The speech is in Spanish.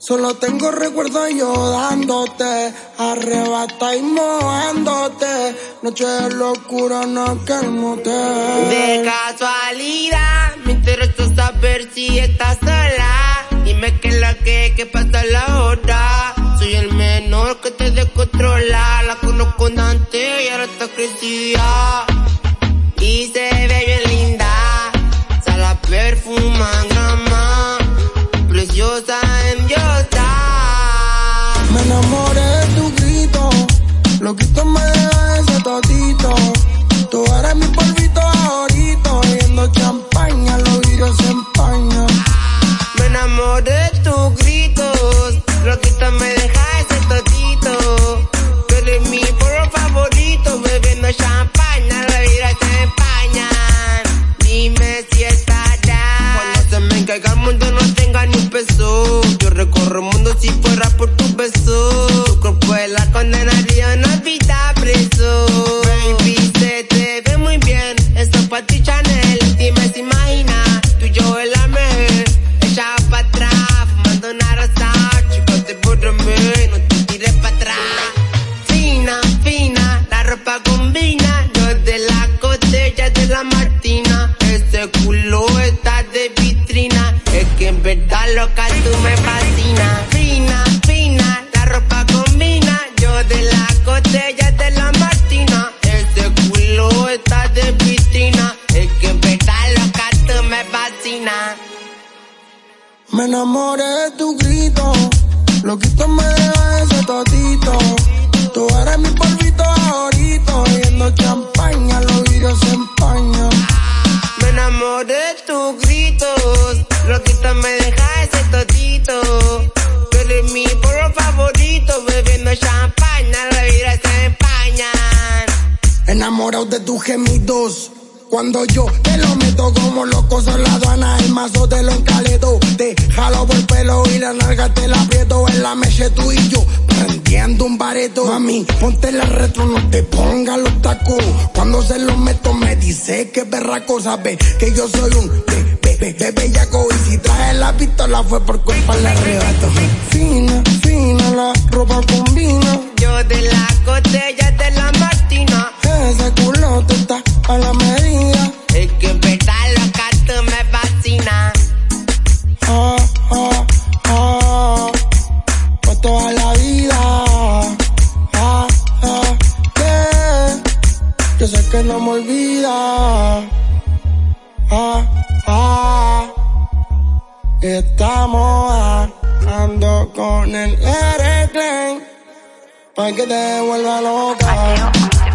Solo tengo recuerdos yo dándote, arrebata y mojándote. Noche de locura, no que el motel. De casualidad, me interesa saber si estás sola. Dime qué es la que, que pasa la hora. Soy el menor que te descontrola. La conozco antes y ahora está crecida. Y se ve lo quito me deja ese totito. Tú eres mi polvito favorito, viendo champaña, los vidrios se empañan. Me enamoré de tus gritos, loquita me deja ese totito. Tú eres mi polvo favorito, bebiendo champaña, la vida se empañan. Dime si está ya. Cuando se me caiga el mundo no tenga ni un peso. Yo recorro el mundo si fuera verdad loca tú me fascina. Fina, fina, la ropa combina. Yo de la cotella de la Martina. Ese culo está de vitrina. Es que en verdad loca tú me fascina. Me enamoré de tu grito, lo quito me deja ese totito. Deja ese totito. Tú eres mi polvo favorito, bebiendo champaña, la vida se empañan. Enamorado de tus gemidos. Cuando yo te lo meto como loco son la aduana, el mazo te lo encaledo. Te jalo por el pelo y la nalga te la aprieto en la meche tú y yo. Prendiendo un bareto. Mami, ponte la retro, no te pongas los tacos. Cuando se los meto me dice que berraco sabe que yo soy un bebé, bellaco. Y si trae la pistola fue por culpa del arrebato. Fina, fina, la ropa combina. Yo de la cotella de la Martina. Ese culote está a la medida. Es que en verdad loca tú me fascina. Ah, ah, ah, por toda la vida. Ah, ah, que yo sé que no me olvida. Estamos ando con el Eric Klein, pa' que te vuelva loca.